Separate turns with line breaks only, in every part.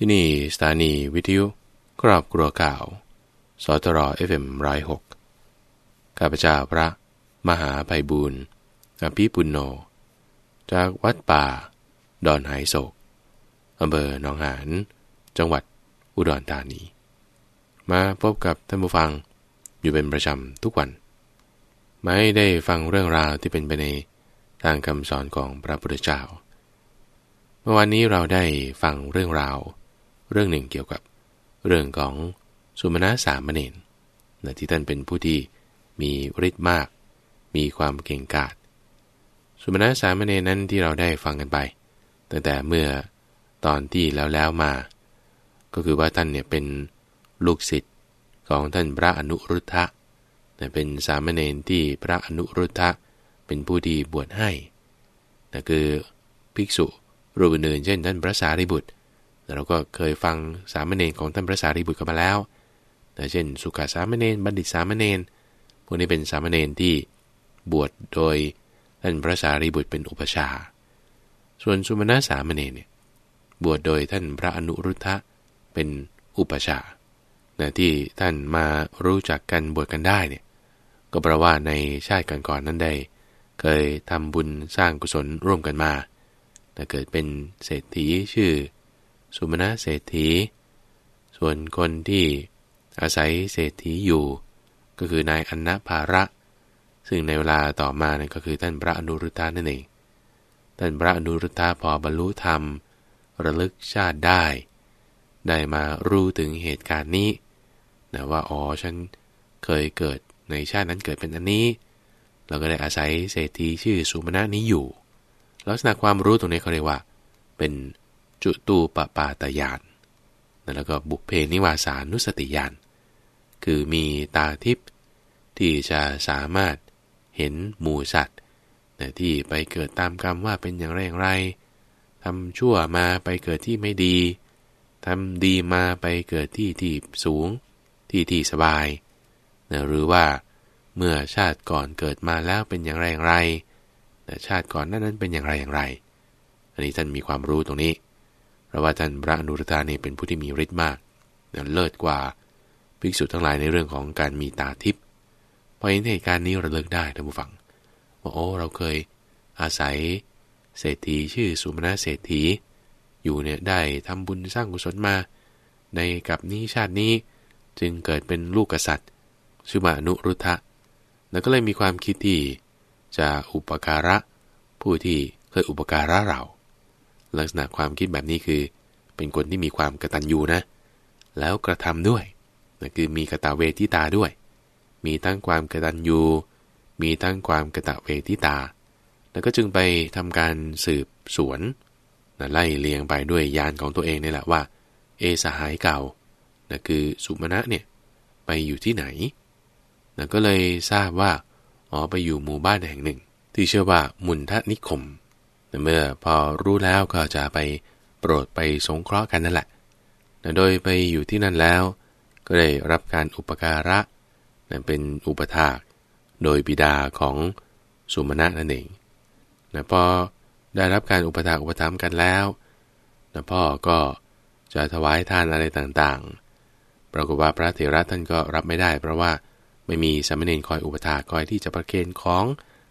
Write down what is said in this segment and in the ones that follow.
ที่นี่สถานีวิทยุครอบครัวข่าว สตรอเอฟเอ็มร้อยหกข้าพเจ้าพระมหาไพบูรณ์อภิปุณโญจากวัดป่า ดอนหายโศกอำเภอหนองหาน จังหวัดอุดรธานี มาพบกับท่านผู้ฟังอยู่เป็นประจำทุกวัน ไม่ได้ฟังเรื่องราวที่เป็นไปในทางคำสอนของพระพุทธเจ้า เมื่อวันนี้เราได้ฟังเรื่องราว เรื่องหนึ่งเกี่ยวกับเรื่องของสุมาณะสามเณรนะที่ท่านเป็นผู้ที่มีฤทธิ์มาก มีความเก่งกาจสุมาณะสามเณรนั้นที่เราได้ฟังกันไปตั้งแต่เมื่อตอนที่แล้วแล้วมา ก็คือว่าท่านเนี่ยเป็นลูกศิษย์ของท่านพระอนุรุทธะเป็นสามเณรที่พระอนุรุทธะเป็นผู้ที่บวชให้นั่คือภิกษุรูปอื่นเช่นท่านพระสารีบุตร เราก็เคยฟังสามเณรของท่านพระสารีบุตรกันมาแล้วเช่น สุขาสามเณรบัณฑิตสามเณรพวกนี้เป็นสามเณรที่บวชโดยท่านพระสารีบุตรเป็นอุปชา ส่วนสุมาณะสามเณรเนี่ยบวชโดยท่านพระอนุรุทธะเป็นอุปชานะที่ท่านมารู้จักกันบวชกันได้เนี่ยก็เพราะว่าในชาติก่อนๆนั้นได้ เคยทำบุญสร้างกุศลร่วมกันมาแต่เกิดเป็นเศรษฐีชื่อ สุมาณะเศรษฐี ส่วนคนที่อาศัยเศรษฐีอยู่ ก็คือนายอนนภาระ ซึ่งในเวลาต่อมานั่นก็คือท่านพระอนุรุทธานั่นเอง ท่านพระอนุรุทธาพอบรรลุธรรม ระลึกชาติได้ ได้มารู้ถึงเหตุการณ์นี้นะว่าอ๋อฉันเคยเกิดในชาตินั้นเกิดเป็นอันนี้ เราก็ได้อาศัยเศรษฐีชื่อสุมาณะนี้อยู่ ลักษณะความรู้ตรงนี้เขาเรียกว่า เป็น จุตูปปาตยานแล้วก็บุพเพนิวาสานุสติญาณคือมีตาทิพย์ที่จะสามารถเห็นหมูสัตว์ที่ไปเกิดตามกรรมว่าเป็นอย่างไรอย่างไรทำชั่วมาไปเกิดที่ไม่ดีทำดีมาไปเกิดที่ที่สูง ที่ที่สบายนะหรือว่าเมื่อชาติก่อนเกิดมาแล้วเป็นอย่างไรอย่างไรแต่ชาติก่อนนั้นนั้นเป็นอย่างไรอย่างไร อันนี้ท่านมีความรู้ตรงนี้ เพราะว่าท่านพระอนุรุทธานี่เป็นผู้ที่มีฤทธิ์มากเลิศกว่าภิกษุทั้งหลายในเรื่องของการมีตาทิพย์พอเห็นเหตุการณ์นี้ระลึกได้ท่านผู้ฟังว่าโอ้เราเคยอาศัยเศรษฐีชื่อสุมาณะเศรษฐี อยู่เนี่ยได้ทำบุญสร้างกุศลมา ในกับนี้ชาตินี้จึงเกิดเป็นลูกกษัตริย์ชื่อมาอนุรุทธะแล้วก็เลยมีความคิดที่จะอุปการะผู้ที่เคยอุปการะเรา ลักษณะความคิดแบบนี้คือ เป็นคนที่มีความกระตันยูนะ แล้วกระทำด้วยนั่นคือมีกระตะเวทิตาด้วย มีทั้งความกระตันยูมีทั้งความกระตะเวทิตา แล้วก็จึงไปทำการสืบสวนนะไล่เลียงไปด้วยยานของตัวเองนี่แหละว่า เอสหายเก่านะคือสุมาณะเนี่ยไปอยู่ที่ไหนนะก็เลยทราบว่า อ๋อไปอยู่หมู่บ้านแห่งหนึ่ง ที่เชื่อว่ามุนทนิคม เมื่อพอรู้แล้วก็จะไปโปรดไปสงเคราะห์กันนั่นแหละ โดยไปอยู่ที่นั่นแล้ว ก็ได้รับการอุปการะเป็นอุปถากโดยบิดาของสุมาณะนั่นเองนะพอได้รับการอุปถากอุปถัมภ์กันแล้วนะพ่อก็จะถวายทานอะไรต่างๆ ปรากฏว่าพระเถระท่านก็รับไม่ได้ เพราะว่าไม่มีสามเณรคอยอุปถากคอยที่จะประเคนของ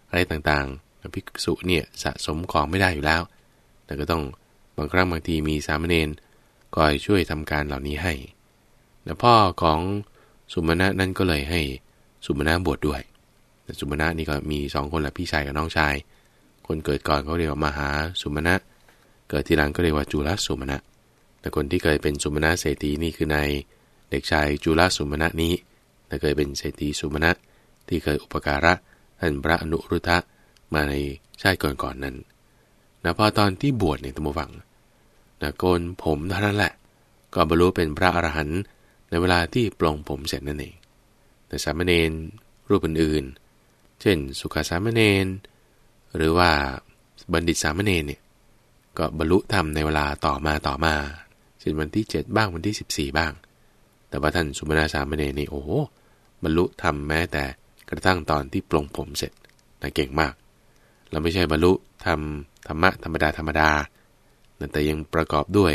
อะไรต่างๆ ภิกษุเนี่ยสะสมของไม่ได้อยู่แล้ว แต่ก็ต้องบางครั้งบางทีมีสามเณรคอยช่วยทำการเหล่านี้ให้แล้วพ่อของสุมาณะนั้นก็เลยให้สุมาณะบวชดด้วย แต่สุมาณะนี่ก็มีสองคนแหละพี่ชายกับน้องชาย คนเกิดก่อนเขาเรียกว่ามหาสุมาณะ เกิดทีหลังก็เรียกว่าจุลสุมาณะ แต่คนที่เคยเป็นสุมาณะเศรษฐีนี่คือในเด็กชายจุลสุมาณะนี้แต่เคยเป็นเศรษฐีสุมาณะที่เคยอุปการะท่านพระอนุรุทธะ มาในชาติก่อนๆนนั้นนะพอตอนที่บวชเนี่ยตัมฟังนะโกนผมเท่านั้นแหละ ก็บรรลุเป็นพระอรหันต์ในเวลาที่ปลงผมเสร็จนั่นเองแต่สามเณรรูปอื่นๆ เช่น สุขาสามเณรหรือว่าบัณฑิตสามเณรเนี่ยก็บรรลุธรรมในเวลาต่อมาต่อมาเช่นวันที่ 7 บ้างวันที่ 14 บ้าง แต่ว่าท่านสุมาณาสามเณรนี่โอ้บรรลุธรรมแม้แต่กระทั่งตอนที่ปลงผมเสร็จนะเก่งมาก เราไม่ใช่บรรลุทำธรรมะธรรมดาธรรมดา แต่ยังประกอบด้วย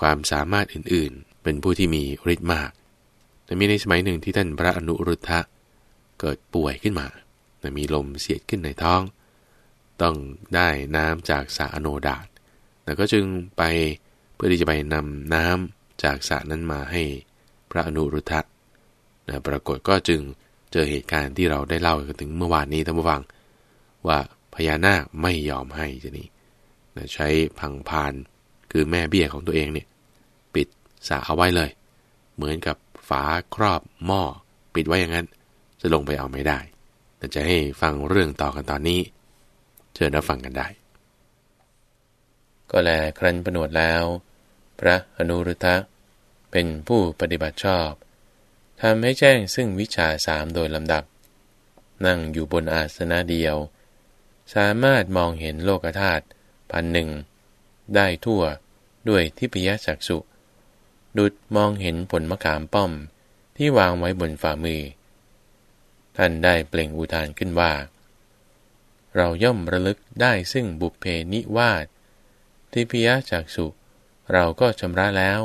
ความสามารถอื่นๆ เป็นผู้ที่มีฤทธิ์มากแต่มีในสมัยหนึ่งที่ท่านพระอนุรุทธะเกิดป่วยขึ้นมาแต่มีลมเสียดขึ้นในท้อง ต้องได้น้ำจากสระอโนดาตแล้วก็จึงไปเพื่อที่จะไปนำน้ำจากสระนั้นมาให้พระอนุรุทธะนะปรากฏก็จึงเจอเหตุการณ์ที่เราได้เล่ากันถึงเมื่อวานนี้ท่านผู้ฟัง ว่า พญานาคไม่ยอมให้จะนี่นะใช้พังพานคือแม่เบี้ยของตัวเองเนี่ยปิดสาเอาไว้เลย เหมือนกับฝาครอบหม้อปิดไว้อย่างนั้น จะลงไปเอาไม่ได้ แต่จะให้ฟังเรื่องต่อกันตอนนี้ เชิญรับฟังกันได้ ก็แลครันประนวดแล้ว พระอนุรุทธะเป็นผู้ปฏิบัติชอบทำให้แจ้งซึ่งวิชาสามโดยลำดับ นั่งอยู่บนอาสนะเดียว สามารถมองเห็นโลกธาตุพันหนึ่งได้ทั่วด้วยทิพยจักษุดุดมองเห็นผลมะขามป้อมที่วางไว้บนฝ่ามือ ท่านได้เปล่งอุทานขึ้นว่า เราย่อมระลึกได้ซึ่งบุพเพนิวาสทิพยจักษุเราก็ชำระแล้ว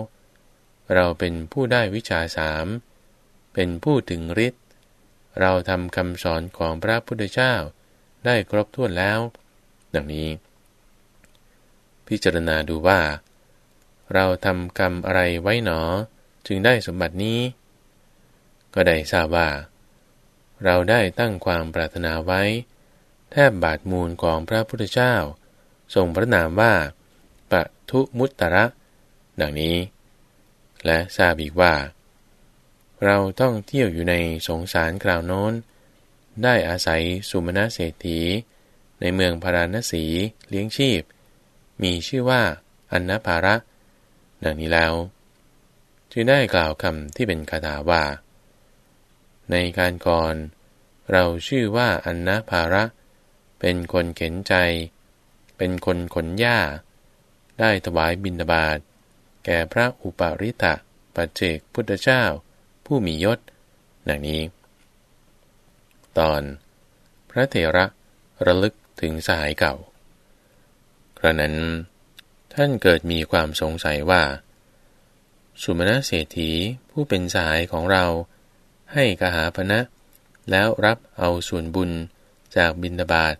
เราเป็นผู้ได้วิชาสาม เป็นผู้ถึงฤทธิ์ เราทำคำสอนของพระพุทธเจ้า ได้ครบถ้วนแล้ว ดังนี้ พิจารณาดูว่า เราทำกรรมอะไรไว้หนอ จึงได้สมบัตินี้ ก็ได้ทราบว่า เราได้ตั้งความปรารถนาไว้ แทบบาทมูลของพระพุทธเจ้า ทรงพระนามว่าปะทุมุตตระ ดังนี้ และทราบอีกว่า เราต้องเที่ยวอยู่ในสงสารกล่าวโน้น ได้อาศัยสุมาเศรษฐี ในเมืองพาราณสีเลี้ยงชีพ มีชื่อว่าอันนภาระ ดังนี้แล้ว จึงได้กล่าวคำที่เป็นคาถาว่า ในการก่อน เราชื่อว่าอันนภาระ เป็นคนเข็นใจ เป็นคนขนหญ้า ได้ถวายบิณฑบาตแก่พระอุปาริตะปัจเจกพุทธเจ้า ผู้มียศดังนี้ ตอน พระเถระระลึกถึงสหายเก่า ครานั้น ท่านเกิดมีความสงสัยว่า สุมาณเศรษฐีผู้เป็นสหายของเรา ให้กหาพนะ แล้วรับเอาส่วนบุญจากบินาบาตท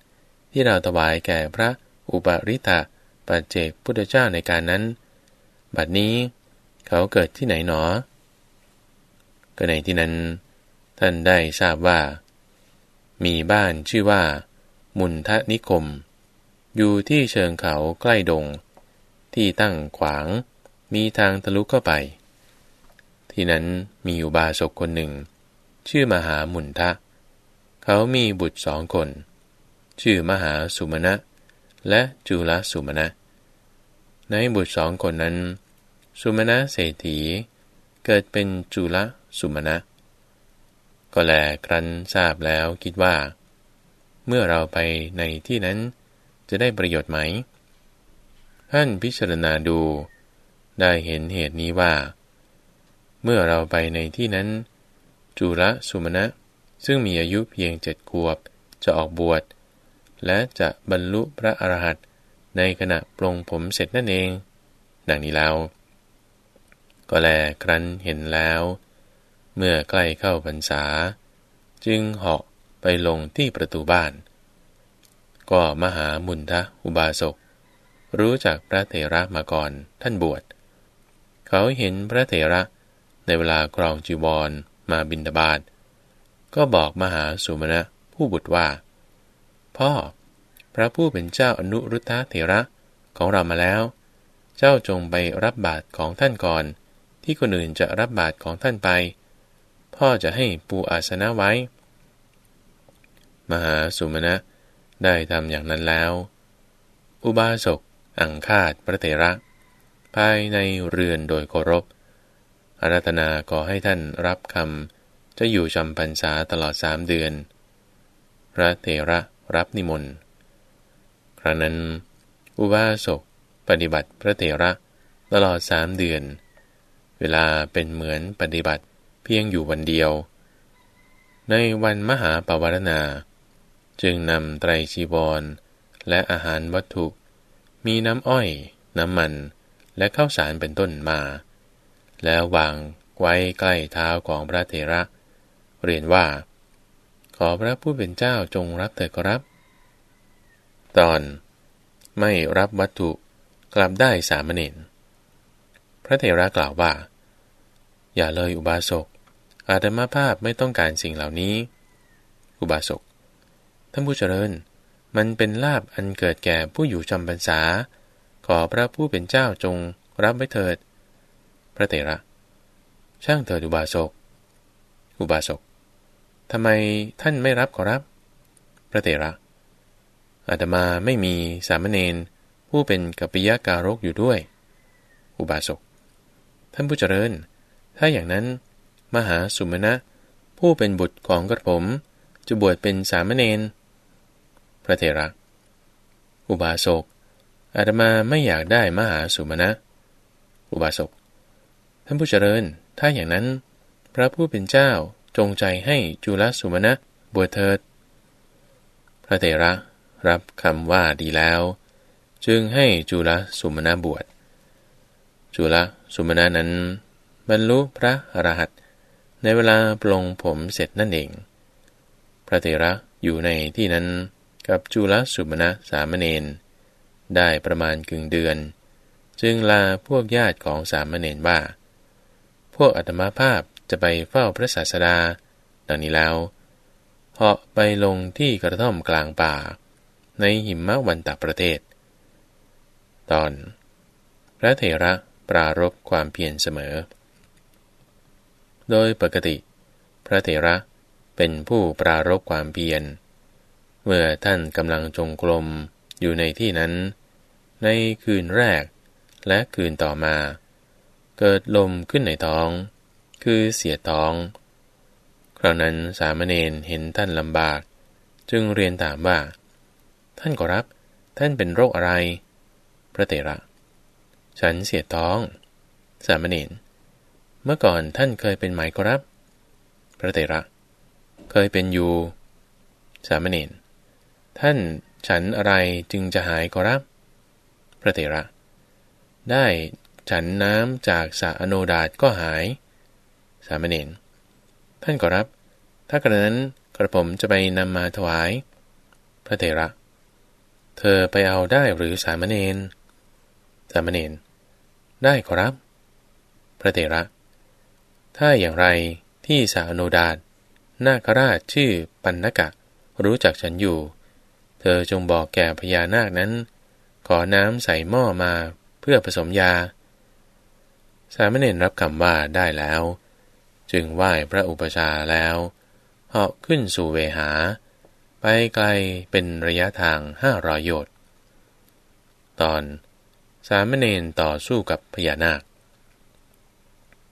ที่เราถวายแก่พระอุปริตะปัจเจกพุทธเจ้าในการนั้น บัดนี้เขาเกิดที่ไหนหนอ ก็ในที่นั้น ท่านได้ทราบว่า มีบ้านชื่อว่า มุนทะนิคม อยู่ที่เชิงเขาใกล้ดง ที่ตั้งขวาง มีทางทะลุเข้าไป ที่นั้นมีอุบาสกคนหนึ่ง ชื่อมหามุนทะ เขามีบุตรสองคน ชื่อมหาสุมาณะและจุลสุมาณะในบุตรสองคนนั้น สุมาณะเศรษฐีเกิดเป็นจุลสุมาณะ ก็แลครั้นทราบแล้วคิดว่า เมื่อเราไปในที่นั้นจะได้ประโยชน์ไหม ท่านพิจารณาดู ได้เห็นเหตุนี้ว่า เมื่อเราไปในที่นั้น จุลสุมาณะซึ่งมีอายุเพียงเจ็ดขวบจะออกบวช และจะบรรลุพระอรหันต์ในขณะปลงผมเสร็จนั่นเอง ดังนี้แล้ว ก็แลครั้นเห็นแล้ว เมื่อใกล้เข้าพรรษา จึงเหาะไปลงที่ประตูบ้าน ก็มหามุนทะอุบาสก รู้จักพระเถระมาก่อนท่านบวช เขาเห็นพระเถระในเวลากรองจีวรมาบินดาบาดก็บอกมหาสุมาณะผู้บุตรว่า พ่อ พระผู้เป็นเจ้าอนุรุทธะเถระของเรามาแล้ว เจ้าจงไปรับบาตรของท่านก่อน ที่คนอื่นจะรับบาตรของท่านไป พ่อจะให้ปูอาสนะไว้ มหาสุมาณะได้ทำอย่างนั้นแล้ว อุบาสก อังคาดพระเถระ ภายในเรือนโดยเคารพ อารัธนาขอให้ท่านรับคำ จะอยู่จำพรรษาตลอดสามเดือน พระเถระรับนิมนต์ ครั้งนั้น อุบาสก ปฏิบัติพระเถระตลอดสามเดือน เวลาเป็นเหมือนปฏิบัติ พียงอยู่วันเดียว ในวันมหาปวารณา จึงนำไตรชีวร และอาหารวัตถุ มีน้ำอ้อย น้ำมัน และข้าวสารเป็นต้นมา แล้ววางไว้ใกล้เท้าของพระเถระ เรียนว่า ขอพระผู้เป็นเจ้าจงรับเถิดครับ ตอน ไม่รับวัตถุกลับได้สามเณรพระเถระกล่าวว่า อย่าเลยอุบาสก อาตมาภาพไม่ต้องการสิ่งเหล่านี้ อุบาสก ท่านผู้เจริญ มันเป็นลาบอันเกิดแก่ผู้อยู่จำพรรษา ขอพระผู้เป็นเจ้าจงรับไว้เถิด พระเถระ ช่างเถิดอุบาสก อุบาสกทำไมท่านไม่รับขอรับ พระเถระ อาตมาไม่มีสามเณรผู้เป็นกัปปิยะการกอยู่ด้วย อุบาสก ท่านผู้เจริญ ถ้าอย่างนั้น มหาสุมาณะผู้เป็นบุตรของกระผม จะบวชเป็นสามเณรพระเถระ อุบาสก อาตมาไม่อยากได้มหาสุมาณะอุบาสก ท่านผู้เจริญ ถ้าอย่างนั้น พระผู้เป็นเจ้าจงใจให้จุลสุมาณะบวชเถิด พระเถระรับคำว่าดีแล้ว จึงให้จุลสุมาณะบวช จุลสุมาณะนั้น บรรลุพระอรหัต์ ในเวลาปลงผมเสร็จนั่นเอง พระเถระอยู่ในที่นั้นกับจุลสุมาณะสามเณรได้ประมาณกึ่งเดือน จึงลาพวกญาติของสามเณรว่า พวกอัตมาภาพจะไปเฝ้าพระศาสดา ดังนี้แล้วเหาะไปลงที่กระท่อมกลางป่า ในหิมะวันตะประเทศ ตอน พระเถระปรารบความเพียรเสมอ โดยปกติ พระเถระเป็นผู้ปรารบความเพียร เมื่อท่านกำลังจงกรมอยู่ในที่นั้น ในคืนแรกและคืนต่อมา เกิดลมขึ้นในท้อง คือเสียท้อง คราวนั้นสามเณรเห็นท่านลำบาก จึงเรียนถามว่า ท่านก็รับ ท่านเป็นโรคอะไร พระเตระ ฉันเสียท้อง สามเณร เมื่อก่อนท่านเคยเป็นไหมก็รับ พระเตระ เคยเป็นอยู่ สามเณร ท่านฉันอะไรจึงจะหายกรับ พระเตระ ได้ฉันน้ำจากสะอโนดาตก็หาย สามเณร ท่านก็รับ ถ้ากระนั้นกระผมจะไปนำมาถวาย พระเถระ เธอไปเอาได้หรือสามเณร สามเณร ได้ขอรับ พระเถระ ถ้าอย่างไรที่สาโนดาตนาคราชชื่อปันนกะ รู้จักฉันอยู่ เธอจงบอกแก่พญานาคนั้น ขอน้ำใส่หม้อมาเพื่อผสมยา สามเณรรับคำว่าได้แล้ว จึงไหว้พระอุปชาแล้วเหาะขึ้นสู่เวหา ไปไกลเป็นระยะทางห้ารอยโยชน์ตอนสามเณรต่อสู้กับพญานาค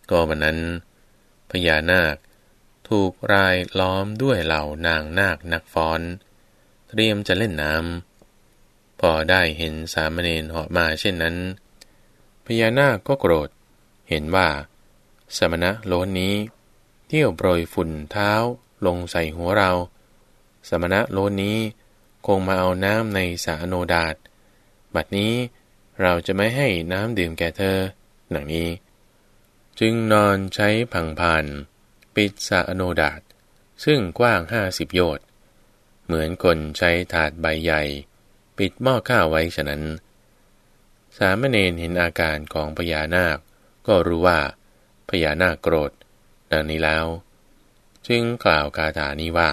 ก็วันนั้น ญานาค ถูกรายล้อมด้วยเหล่านางนาคนักฟ้อน เตรียมจะเล่นน้ำพอได้เห็นสามเณรเหาะมาเช่นนั้น พญานาคก็โกรธ เห็นว่า สมณะโลนนี้ เที่ยวโปรยฝุ่นเท้าลงใส่หัวเรา สมณะโลนนี้คงมาเอาน้ำในสาโนดาตบัดนี้เราจะไม่ให้น้ำดื่มแก่เธอ หนังนี้ จึงนอนใช้ผังผานปิดสาโนดาตซึ่งกว้างห้าสิบโยชน์เหมือนคนใช้ถาดใบใหญ่ ปิดหม้อข้าวไว้ฉะนั้น สามเณรเห็นอาการของพญานาค ก็รู้ว่าพญานาคโกรธดังนี้แล้ว จึงกล่าวคาถานี้ว่า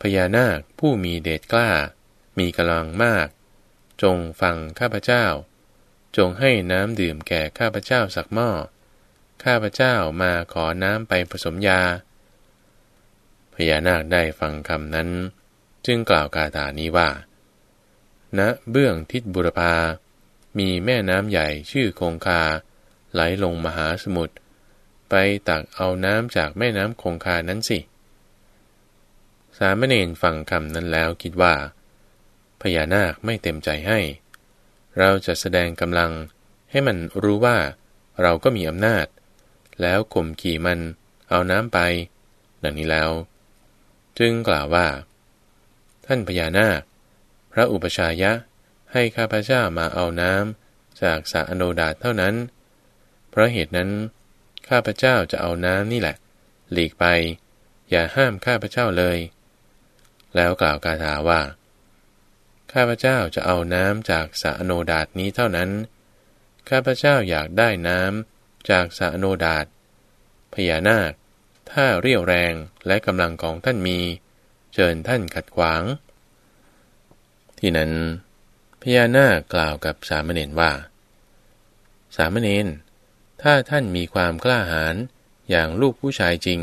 พญานาคผู้มีเดชกล้า มีกำลังมาก จงฟังข้าพเจ้า จงให้น้ำดื่มแก่ข้าพเจ้าสักหม้อ ข้าพเจ้ามาขอน้ำไปผสมยา พญานาคได้ฟังคำนั้น จึงกล่าวคาถานี้ว่าณเบื้องทิศบุรพา มีแม่น้ำใหญ่ชื่อคงคา ไหลลงมหาสมุทร ไปตักเอาน้ำจากแม่น้ำคงคานั้นสิ สามเณรฟังคำนั้นแล้วคิดว่า พญานาคไม่เต็มใจให้ เราจะแสดงกำลังให้มันรู้ว่าเราก็มีอำนาจ แล้วข่มขี่มันเอาน้ำไป ดังนี้แล้ว จึงกล่าวว่า ท่านพญานาค พระอุปชายะให้ข้าพเจ้ามาเอาน้ำจากสาโนดาตเท่านั้น เพราะเหตุนั้น ข้าพเจ้าจะเอาน้ำนี่แหละ หลีกไป อย่าห้ามข้าพเจ้าเลย แล้วกล่าวคาถาว่า ข้าพเจ้าจะเอาน้ำจากสาโนดาตนี้เท่านั้น ข้าพเจ้าอยากได้น้ำจากสาโนดาตพญานาค ถ้าเรียวแรงและกำลังของท่านมี เชิญท่านขัดขวาง ที่นั้นพญานาคกล่าวกับสามเณรว่า สามเณร ถ้าท่านมีความกล้าหาญอย่างลูกผู้ชายจริง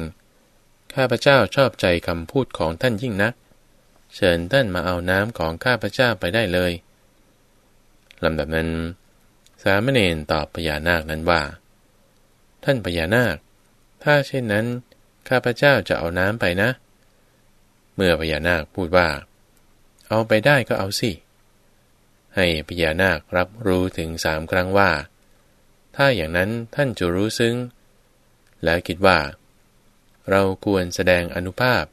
ข้าพเจ้าชอบใจคำพูดของท่านยิ่งนัก เชิญท่านมาเอาน้ำของข้าพเจ้าไปได้เลยลำดับนั้น สามเณรตอบพญานาคนั้นว่า ท่านพญานาค ถ้าเช่นนั้น ข้าพเจ้าจะเอาน้ำไปนะ เมื่อพญานาคพูดว่า เอาไปได้ก็เอาสิ ให้พญานาครับรู้ถึงสามครั้งว่า ถ้าอย่างนั้นท่านจะรู้ซึ้ง และคิดว่า เราควรแสดงอนุภาพ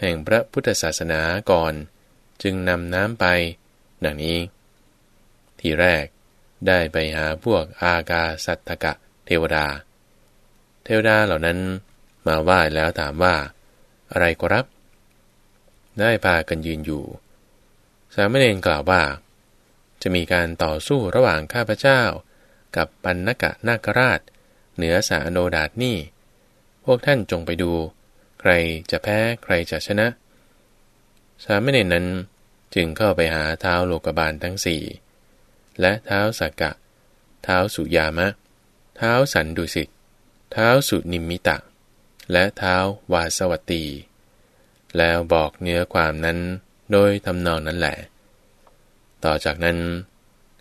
แห่งพระพุทธศาสนาก่อน จึงนำน้ำไป ดังนี้ ที่แรกได้ไปหาพวกอากาสัตตกะเทวดา เทวดาเหล่านั้นมาไหว้แล้วถามว่า อะไรก็รับ ได้พากันยืนอยู่ สามเณรกล่าวว่า จะมีการต่อสู้ระหว่างข้าพเจ้า กับปันนกะนาคราช เหนือสาโนดาตนี่ พวกท่านจงไปดู ใครจะแพ้ใครจะชนะ สามเณรนั้นจึงเข้าไปหาเท้าโลกบาลทั้งสี่และเท้าสักกะ เท้าสุยามะ เท้าสันดุสิต เท้าสุนิมิตะ และเท้าวาสวัตตี แล้วบอกเนื้อความนั้นโดยทำนองนั้นแหละ ต่อจากนั้น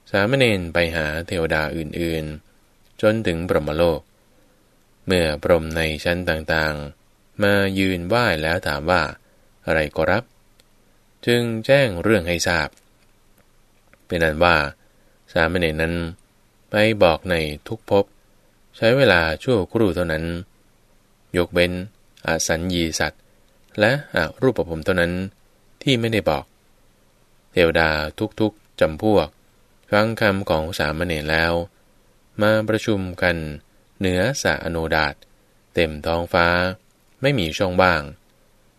สามเณรไปหาเทวดาอื่นๆ จนถึงปรมโลก เมื่อปรมในชั้นต่างๆ มายืนไหว้แล้วถามว่า อะไรก็รับ จึงแจ้งเรื่องให้ทราบ เป็นนั้นว่า สามเณรนั้น ไปบอกในทุกภพใช้เวลาชั่วครู่เท่านั้น ยกเว้นอสัญญีสัตว์ และอรูปภพเท่านั้นที่ไม่ได้บอก เทวดาทุกๆจำพวกฟังคำของสามเณรแล้ว มาประชุมกันเหนือสาอโนดาตเต็มท้องฟ้า ไม่มีช่องว่าง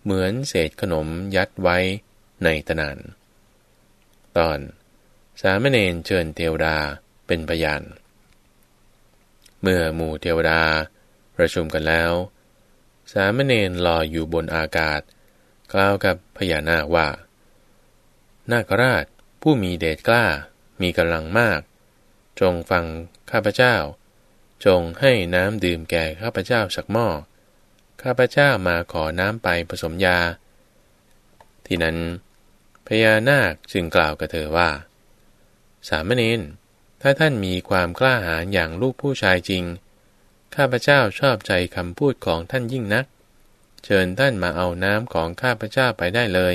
เหมือนเศษขนมยัดไว้ในตะนาน ตอน สามเณรเชิญเทวดาเป็นพยาน เมื่อหมู่เทวดาประชุมกันแล้ว สามเณรลอยอยู่บนอากาศ กล่าวกับพญานาคว่า นาคราชผู้มีเดชกล้ามีกำลังมาก จงฟังข้าพเจ้า จงให้น้ำดื่มแก่ข้าพเจ้าสักหม้อ ข้าพเจ้ามาขอน้ำไปผสมยา ที่นั้น พญานาคจึงกล่าวกับเธอว่า สามเณรถ้าท่านมีความกล้าหาญอย่างลูกผู้ชายจริง ข้าพเจ้าชอบใจคำพูดของท่านยิ่งนัก เชิญท่านมาเอาน้ำของข้าพเจ้าไปได้เลย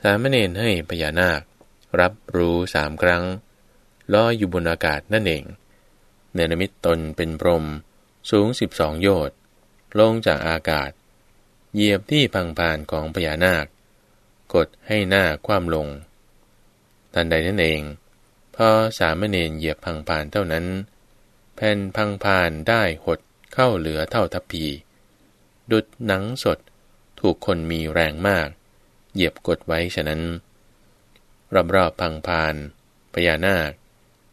สามเณรให้พญานาครับรู้สามครั้งลอยอยู่บนอากาศนั่นเองเนรมิตตนเป็นพรมสูงสิบสองโยชน์ ลงจากอากาศ เหยียบที่พังพานของพญานาค กดให้หน้าคว่ำลง ทันใดนั่นเอง พอสามเณรเหยียบพังพานเท่านั้น แผ่นพังพานได้หดเข้าเหลือเท่าทัพพี ดุดหนังสดถูกคนมีแรงมาก เหยียบกดไว้ฉะนั้น รอบๆพังพานพญานาค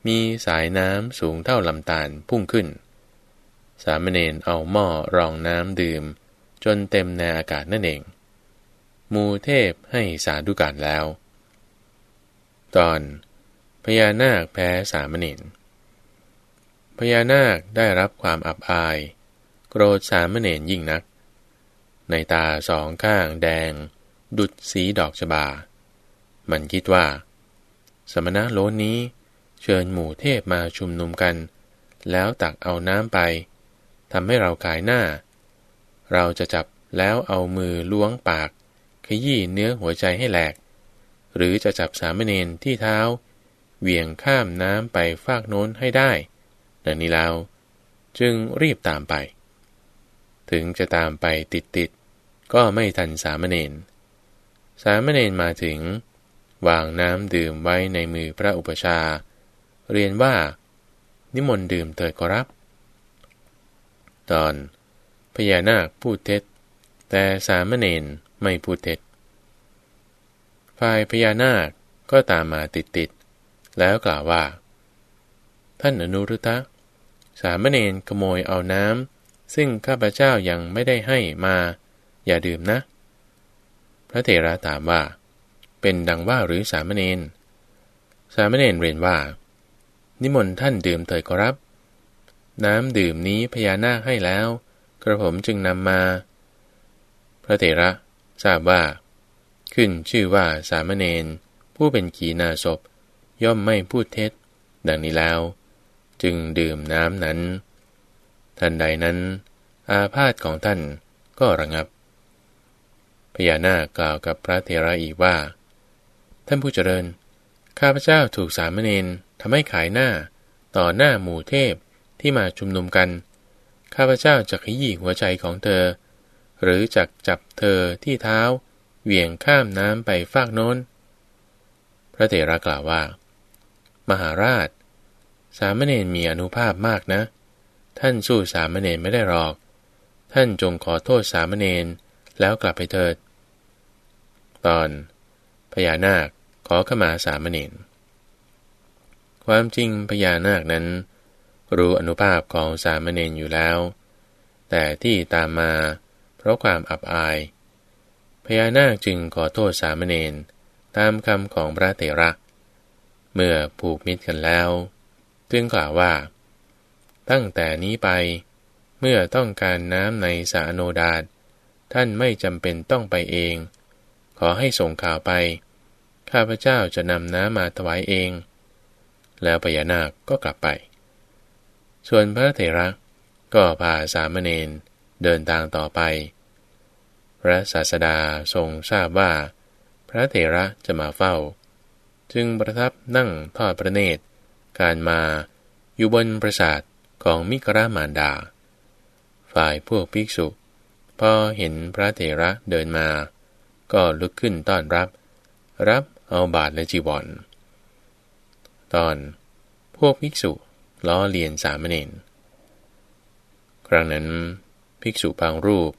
มีสายน้ำสูงเท่าลำตาลพุ่งขึ้น สามเณรเอาหม้อรองน้ำดื่ม จนเต็มในอากาศนั่นเอง มูเทพให้สาธุการแล้ว ตอนพญานาคแพ้สามเณรพญานาคได้รับความอับอาย โกรธสามเณรยิ่งนัก ในตาสองข้างแดง ดุดสีดอกชบา มันคิดว่า สมณะโลนนี้เชิญหมู่เทพมาชุมนุมกัน แล้วตักเอาน้ำไป ทำให้เรากายหน้า เราจะจับแล้วเอามือล้วงปาก ขยี้เนื้อหัวใจให้แหลก หรือจะจับสามเณรที่เท้าเวียงข้ามน้ำไปฟากโน้นให้ได้ดังนี้แล้ว จึงรีบตามไป ถึงจะตามไปติดๆ ก็ไม่ทันสามเณรสามเณรมาถึง วางน้ำดื่มไว้ในมือพระอุปชา เรียนว่า นิมนต์ดื่มเถิดขอรับ ตอน พญานาคพูดเท็จ แต่สามเณรไม่พูดเท็จฝ่ายพญานาคก็ตามมาติดติดแล้วกล่าวว่า ท่านอนุรุตะ สามเณรขโมยเอาน้ำซึ่งข้าพเจ้ายังไม่ได้ให้มา อย่าดื่มนะ พระเถระถามว่า เป็นดังว่าหรือสามเณรสามเณรเรียนว่า นิมนต์ท่านดื่มเถิดขอรับ น้ำดื่มนี้พญานาคให้แล้ว กระผมจึงนำมา พระเถระทราบว่า ขึ้นชื่อว่าสามเณรผู้เป็นขีณาศพย่อมไม่พูดเท็จ ดังนี้แล้ว จึงดื่มน้ำนั้นทันใดนั้น อาพาธของท่านก็ระงับ พญานาคกล่าวกับพระเถระอีกว่า ท่านผู้เจริญ ข้าพเจ้าถูกสามเณรทำให้ขายหน้าต่อหน้าหมู่เทพ ที่มาชุมนุมกัน ข้าพเจ้าจะขยี้หัวใจของเธอ หรือจักจับเธอที่เท้า เหวี่ยงข้ามน้ำไปฟากโน้น พระเถระกล่าวว่า มหาราช สามเณรมีอนุภาพมากนะ ท่านสู้สามเณรไม่ได้หรอก ท่านจงขอโทษสามเณรแล้วกลับไปเถิด ตอน พญานาคขอขมาสามเณรความจริงพญานาคนั้น รู้อนุภาพของสามเณรอยู่แล้ว แต่ที่ตามมาเพราะความอับอาย พญานาคจึงขอโทษสามเณรตามคำของพระเถระ เมื่อผูกมิตรกันแล้ว จึงกล่าวว่า ตั้งแต่นี้ไป เมื่อต้องการน้ำในสาโนดาตท่านไม่จำเป็นต้องไปเอง ขอให้ส่งข่าวไป ข้าพเจ้าจะนำน้ำมาถวายเอง แล้วพญานาคก็กลับไป ส่วนพระเถระก็พาสามเณรเดินทางต่อไป พระศาสดาทรงทราบว่า พระเถระจะมาเฝ้า จึงประทับนั่งทอดพระเนตร การมาอยู่บนปราสาทของมิกรามานดา ฝ่ายพวกภิกษุ พอเห็นพระเถระเดินมา ก็ลุกขึ้นต้อนรับ รับเอาบาทและจีวรตอน พวกภิกษุ ล้อเลียนสามเณรครั้งนั้น ภิกษุบางรูป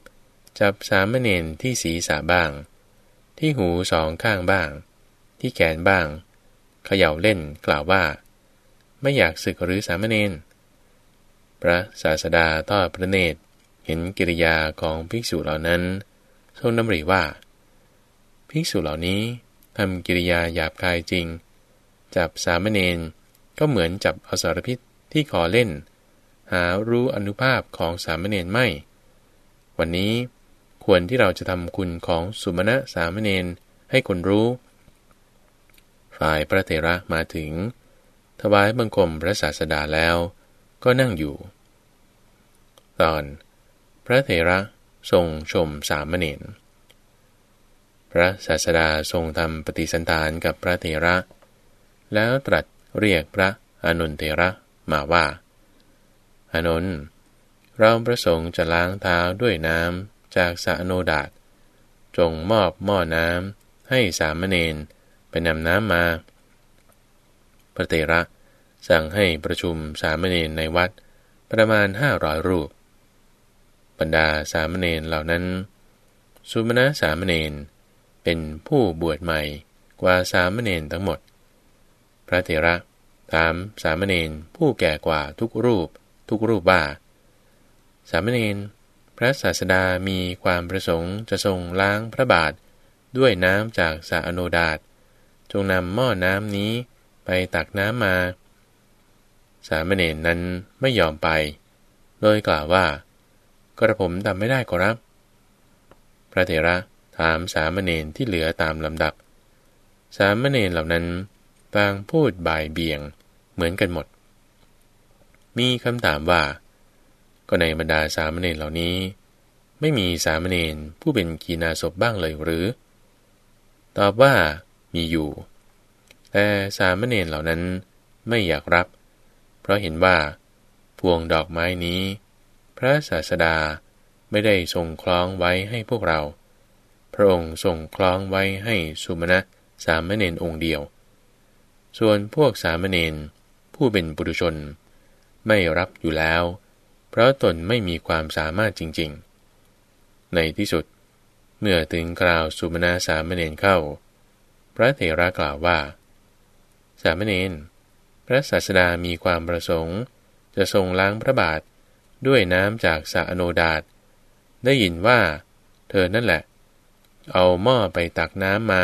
จับสามเณรที่ศีรษะบ้าง ที่หูสองข้างบ้าง ที่แขนบ้าง เขย่าเล่นกล่าวว่า ไม่อยากศึกหรือสามเณรพระศาสดาทอดพระเนตรเห็นกิริยาของภิกษุเหล่านั้นทรงดำริว่า ภิกษุเหล่านี้ทำกิริยาหยาบคายจริง จับสามเณรก็เหมือนจับอสรพิษ ที่ขอเล่น หารู้อนุภาพของสามเณรไม่ วันนี้ควรที่เราจะทำคุณของสุมาณะสามเณรให้คนรู้ ฝ่ายพระเถระมาถึง ถวายบังคมพระศาสดาแล้วก็นั่งอยู่ ตอน พระเถระทรงชมสามเณรพระศาสดาทรงทำปฏิสันทานกับพระเถระ แล้วตรัสเรียกพระอนุนเถระ มาว่าอนุนเราประสงค์จะล้างเท้าด้วยน้ำจากสะโนดาตจงมอบหม้อน้ำให้สามเณรไปนำน้ำมา พระเตระสั่งให้ประชุมสามเณรในวัดประมาณห้าร้อยรูป บรรดาสามเณรเหล่านั้น สุมาณะสามเณรเป็นผู้บวชใหม่กว่าสามเณรทั้งหมด พระเถระ ถามสามเณรผู้แก่กว่าทุกรูป ทุกรูปว่า สามเณรพระศาสดามีความประสงค์จะทรงล้างพระบาทด้วยน้ำจากสาโนดาตจงนำหม้อน้ำนี้ไปตักน้ำมา สามเณรนั้นไม่ยอมไป โดยกล่าวว่า กระผมทำไม่ได้ขอรับ พระเถระถามสามเณรที่เหลือตามลำดับ สามเณรเหล่านั้น ต่างพูดบ่ายเบี่ยงเหมือนกันหมด มีคำถามว่า ก็ในบรรดาสามเณรเหล่านี้ ไม่มีสามเณรผู้เป็นกีนาศพบ้างเลยหรือ ตอบว่ามีอยู่ แต่สามเณรเหล่านั้นไม่อยากรับ เพราะเห็นว่า พวงดอกไม้นี้ พระศาสดาไม่ได้ทรงคล้องไว้ให้พวกเรา พระองค์ทรงคล้องไว้ให้สุมาณะสามเณรองค์เดียว ส่วนพวกสามเณรผู้เป็นปุถุชน ไม่รับอยู่แล้ว เพราะตนไม่มีความสามารถจริง ๆ ในที่สุด เมื่อถึงกล่าวสุมาณาสามเณรเข้า พระเถระกล่าวว่า สามเณรพระศาสดามีความประสงค์ จะทรงล้างพระบาทด้วยน้ำจากสะโนดาตได้ยินว่า เธอนั่นแหละ เอาหม้อไปตักน้ำมา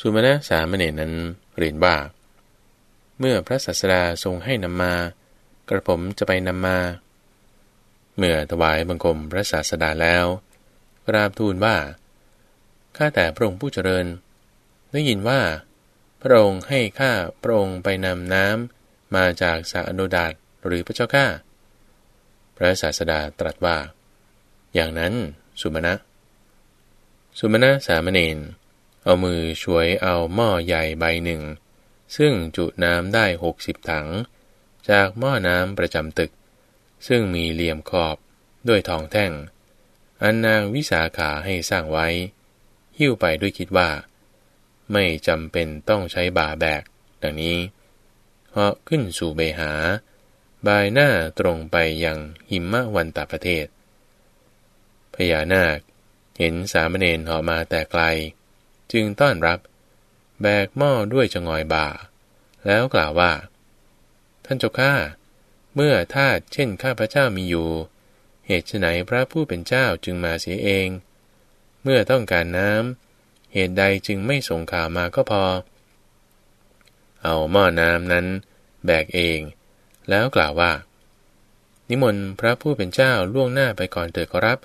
สุมาณะสามเณรนั้นเรียนว่า เมื่อพระศาสดาทรงให้นำมา กระผมจะไปนำมา เมื่อถวายบังคมพระศาสดาแล้วกราบทูลว่าข้าแต่พระองค์ผู้เจริญ ได้ยินว่า พระองค์ให้ข้าพระองค์ไปนำน้ำมาจากสาอนุดาตหรือพระเจ้าข้าพระศาสดาตรัสว่า อย่างนั้นสุมาณะสุมาณะสามเณร เอามือช่วยเอาหม้อใหญ่ใบหนึ่ง ซึ่งจุน้ำได้หกสิบถัง จากหม้อน้ำประจำตึก ซึ่งมีเหลี่ยมขอบด้วยทองแท่ง อันนางวิสาขาให้สร้างไว้ หิ้วไปด้วยคิดว่า ไม่จำเป็นต้องใช้บาแบก ดังนี้เหาะขึ้นสู่เบหา บายหน้าตรงไปยังหิมะวันตาประเทศพญานาคเห็นสามเณรหอมาแต่ไกล จึงต้อนรับ แบกหม้อด้วยจงอยบ่า แล้วกล่าวว่า ท่านเจ้าข้าเมื่อทาตเช่นข้าพระเจ้ามีอยู่ เหตุไหนพระผู้เป็นเจ้าจึงมาเสียเอง เมื่อต้องการน้ำเหตุใดจึงไม่ส่งข่าวมาก็พอ เอาหม้อน้ำนั้น แบกเอง แล้วกล่าวว่า นิมนต์พระผู้เป็นเจ้าล่วงหน้าไปก่อนเถิดขอรับ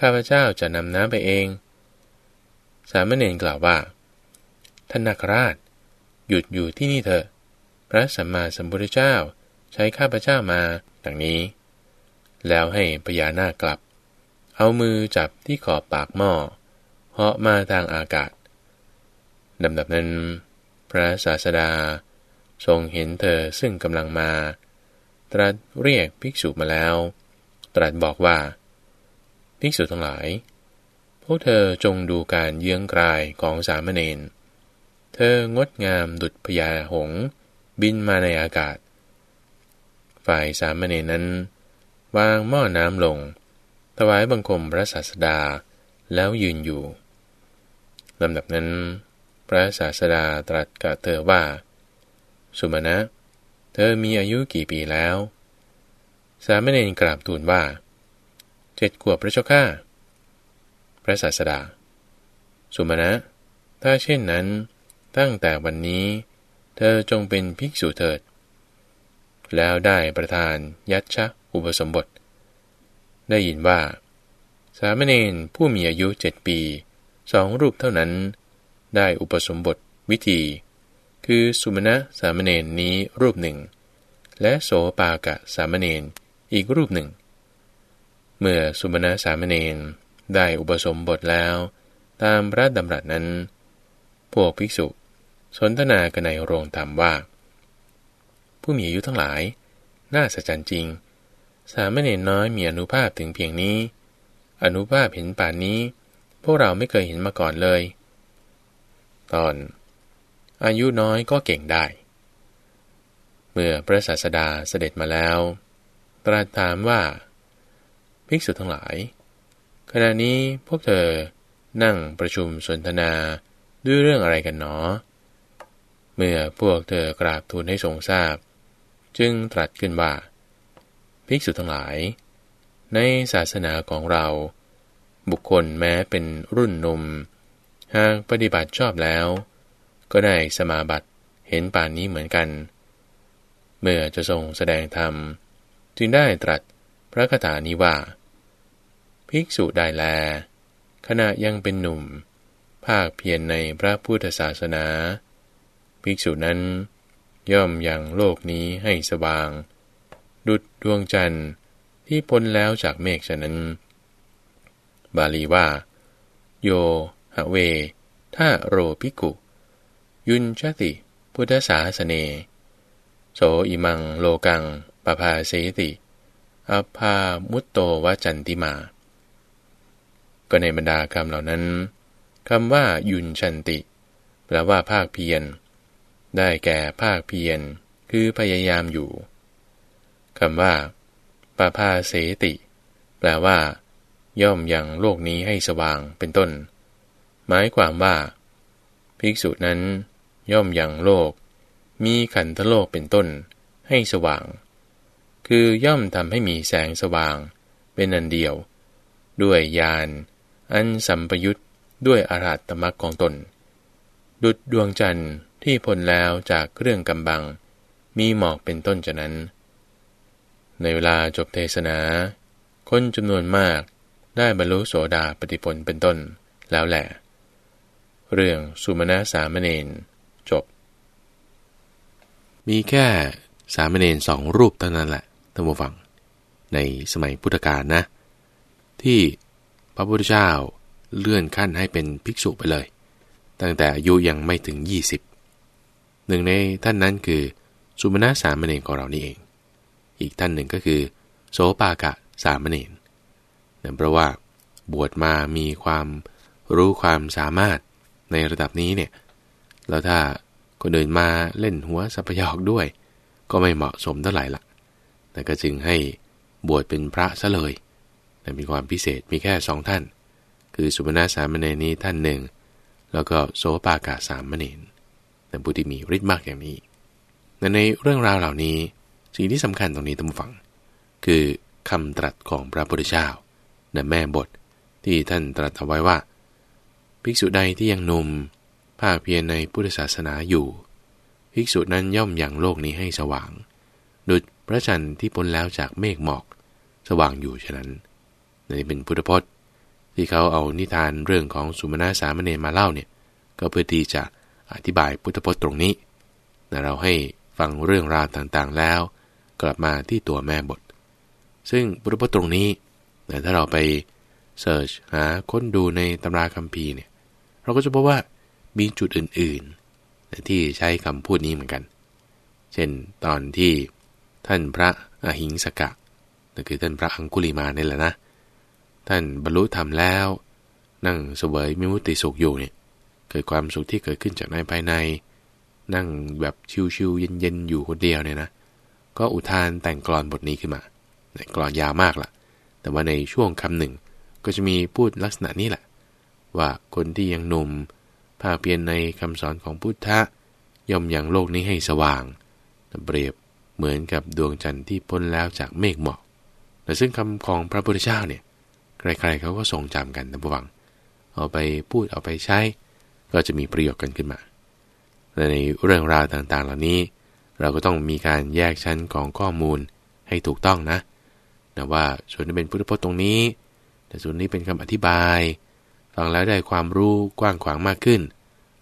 ข้าพเจ้าจะนำน้ำไปเอง สามเณรกล่าวว่าท่านนาคราช หยุดอยู่ที่นี่เถอะ พระสัมมาสัมพุทธเจ้าใช้ข้าพเจ้ามาดังนี้ แล้วให้พญานาคกลับ เอามือจับที่ขอบปากหม้อเหาะมาทางอากาศดำดับนั้น พระศาสดา ทรงเห็นเธอซึ่งกำลังมา ตรัสเรียกภิกษุมาแล้ว ตรัสบอกว่า ภิกษุทั้งหลาย วกเธอจงดูการเยื้องกลายของสามเณร เธองดงามดุจพญาหง บินมาในอากาศ ฝ่ายสามเณรนั้น วางหม้อน้ำลง ถวายบังคมพระศาสดาแล้วยืนอยู่ลำดับนั้น พระศาสดาตรัสกับเธอว่า สุมาณะ เธอมีอายุกี่ปีแล้ว สามเณรกราบทูลว่า เจ็ดขวบพระเจ้าข้า พระศาสดา สุมาณะ ถ้าเช่นนั้น ตั้งแต่วันนี้ เธอจงเป็นภิกษุเถิด แล้วได้ประทานยัตชะอุปสมบท ได้ยินว่า สามเณรผู้มีอายุเจ็ดปีสองรูปเท่านั้น ได้อุปสมบทวิธี คือสุมาณะสามเณรนี้รูปหนึ่ง และโสปากะสามเณรอีกรูปหนึ่ง เมื่อสุมาณะสามเณร ได้อุปสมบทแล้ว ตามพระดำรัสนั้น พวกภิกษุสนทนากันในโรงธรรมว่า ผู้มีอายุทั้งหลาย น่าสัจจริง สามเณรน้อยมีอนุภาพถึงเพียงนี้ อนุภาพเห็นป่านนี้ พวกเราไม่เคยเห็นมาก่อนเลย ตอน อายุน้อยก็เก่งได้ เมื่อพระศาสดาเสด็จมาแล้ว ตรัสถามว่า ภิกษุทั้งหลาย ขณะนี้พวกเธอนั่งประชุมสนทนาด้วยเรื่องอะไรกันหนอ เมื่อพวกเธอกราบทูลให้ทรงทราบ จึงตรัสขึ้นว่าภิกษุทั้งหลาย ในศาสนาของเรา บุคคลแม้เป็นรุ่นนมหากปฏิบัติชอบแล้ว ก็ได้สมาบัติเห็นป่านนี้เหมือนกัน เมื่อจะทรงแสดงธรรม จึงได้ตรัสพระคาถานี้ว่า ภิกษุได้แล ขณะยังเป็นหนุ่ม ภาคเพียรในพระพุทธศาสนา ภิกษุนั้น ย่อมยังโลกนี้ให้สว่าง ดุดดวงจันทร์ที่พ้นแล้วจากเมฆฉะนั้น บาลีว่า โยหะเวท่าโรภิกุ ยุนชติ พุทธศาสเน โสอิมังโลกังปภาเสติอภามุตโตวจันติมา ก็ในบรรดาคำเหล่านั้นคำว่ายุนชันติแปลว่าภาคเพียรได้แก่ภาคเพียรคือพยายามอยู่คำว่าปาพาเสติ แปลว่า ย่อมยังโลกนี้ให้สว่างเป็นต้น หมายความว่า ภิกษุนั้น ย่อมยังโลก มีขันธโลกเป็นต้น ให้สว่าง คือย่อมทำให้มีแสงสว่าง เป็นอันเดียว ด้วยญาณ อันสัมปยุตด้วยอารัตมรรคของตน ดุดดวงจันทร์ที่พ้นแล้วจากเครื่องกำบัง มีหมอกเป็นต้นจะนั้น ในเวลาจบเทศนา คนจำนวนมากได้บรรลุโสดาปฏิผลเป็นต้นแล้วแหละ เรื่องสุมาณะสามเณรจบ
มีแค่สามเณรสองรูปเท่านั้นแหละท่านผู้ฟัง ในสมัยพุทธกาลนะ ที่ พระพุทธเจ้าเลื่อนขั้นให้เป็นภิกษุไปเลย ตั้งแต่อายุยังไม่ถึง 20 หนึ่งในท่านนั้นคือสุมาณะสามเณรของเรานี่เอง อีกท่านหนึ่งก็คือ โสปากะสามเณรนั่นเพราะว่าบวชมามีความรู้ความสามารถในระดับนี้เนี่ย แล้วถ้าคนอื่นมาเล่นหัวสัพยอกด้วย ก็ไม่เหมาะสมเท่าไหร่ละแต่ก็จึงให้บวชเป็นพระซะเลย แต่มีความพิเศษมีแค่สองท่าน คือสุมาณสามเณรนี้ท่านหนึ่ง แล้วก็โสปากาสามเณรแต่ผู้ที่มีฤทธิ์มากอย่างนี้แต่ในเรื่องราวเหล่านี้สิ่งที่สำคัญตรงนี้ตั้งฟัง คือคำตรัสของพระพุทธเจ้าในแม่บทที่ท่านตรัสเอาไว้ว่า ภิกษุใดที่ยังหนุ่มภาคเพียรในพุทธศาสนาอยู่ ภิกษุนั้นย่อมยังโลกนี้ให้สว่าง ดุจพระจันทร์ที่พ้นแล้วจากเมฆหมอก สว่างอยู่ฉะนั้น นี่เป็นพุทธพจน์ ที่เขาเอานิทานเรื่องของสุมาณะสามเณรมาเล่าเนี่ยก็เพื่อที่จะอธิบายพุทธพจน์ตรงนี้แต่เราให้ฟังเรื่องราวต่างๆแล้ว กลับมาที่ตัวแม่บท ซึ่งพุทธพจน์ตรงนี้แต่ถ้าเราไปเสิร์ชหาค้นดูในตำราคัมภีร์เนี่ยเราก็จะพบว่ามีจุดอื่นๆ ที่ใช้คำพูดนี้เหมือนกัน เช่นตอนที่ท่านพระอหิงสกะนั่นคือท่านพระอังคุลิมาเนี่ยแหละนะ ท่านบรรลุธรรมแล้ว นั่งเสวยมิมุติสุขอยู่เนี่ยเกิดความสุขที่เกิดขึ้นจากในภายใน นั่งแบบชิวๆเย็นๆอยู่คนเดียวเนี่ยนะ ก็อุทานแต่งกลอนบทนี้ขึ้นมากลอนยาวมากละ่ะ แต่ว่าในช่วงคำหนึ่งก็จะมีพูดลักษณะนี้แหละ ว่าคนที่ยังหนุ่มภาเพียรในคำสอนของพุทธะย่อมยังโลกนี้ให้สว่าง เปรียบเหมือนกับดวงจันทร์ที่พ้นแล้วจากเมฆหมอกแต่ซึ่งคำของพระพุทธเจ้าเนี่ย ใครๆเขาก็ทรงจำกันนะผู้ฟัง เอาไปพูดเอาไปใช้ ก็จะมีประโยชน์กันขึ้นมาและในเรื่องราวต่างๆ เหล่านี้ เราก็ต้องมีการแยกชั้นของข้อมูลให้ถูกต้องนะแต่ว่าส่วนนี้เป็นพุทธพจน์ตรงนี้ แต่ส่วนนี้เป็นคำอธิบาย ฟังแล้วได้ความรู้กว้างขวางมากขึ้น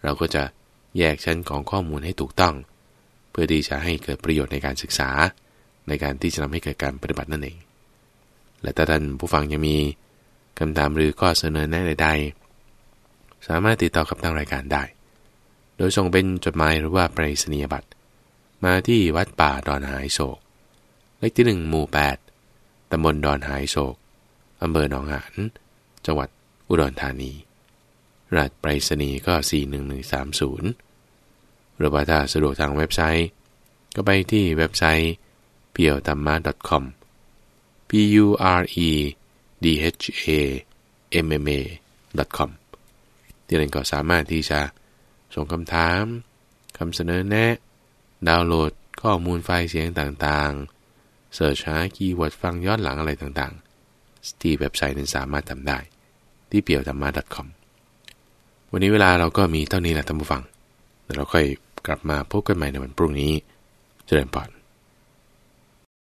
เราก็จะแยกชั้นของข้อมูลให้ถูกต้อง เพื่อที่จะให้เกิดประโยชน์ในการศึกษา ในการที่จะทำให้เกิดการปฏิบัตินั่นเอง และถ้าท่านผู้ฟังยังมี คำถามหรือข้อเสนอแนะใดๆ สามารถติดต่อกับทางรายการได้ โดยส่งเป็นจดหมายหรือว่าไปรษณียบัตร มาที่วัดป่าดอนหายโศก เลขที่หนึ่งหมู่แปดตำบลดอนหายโศกอำเภอหนองหาน จังหวัดอุดรธานี รหัสไปรษณีย์ก็ 41130 หรือว่าถ้าสะดวกทางเว็บไซต์ ก็ไปที่เว็บไซต์ p i e w t a m m a com p u r e d h a m m a com ที่นั่นก็สามารถที่จะส่งคำถามคำเสนอแนะ ดาวน์โหลดข้อมูลไฟล์เสียงต่างๆ เสิร์ชหาคีย์เวิร์ดฟังย้อนหลังอะไรต่างๆ ที่เว็บไซต์นั้นสามารถทำได้ ที่เปียวธรรมะ .com วันนี้เวลาเราก็มีเท่านี้แหละท่านผู้ฟัง เดี๋ยวเราค่อยกลับมาพบกันใหม่ในวันพรุ่งนี้ เจริญพร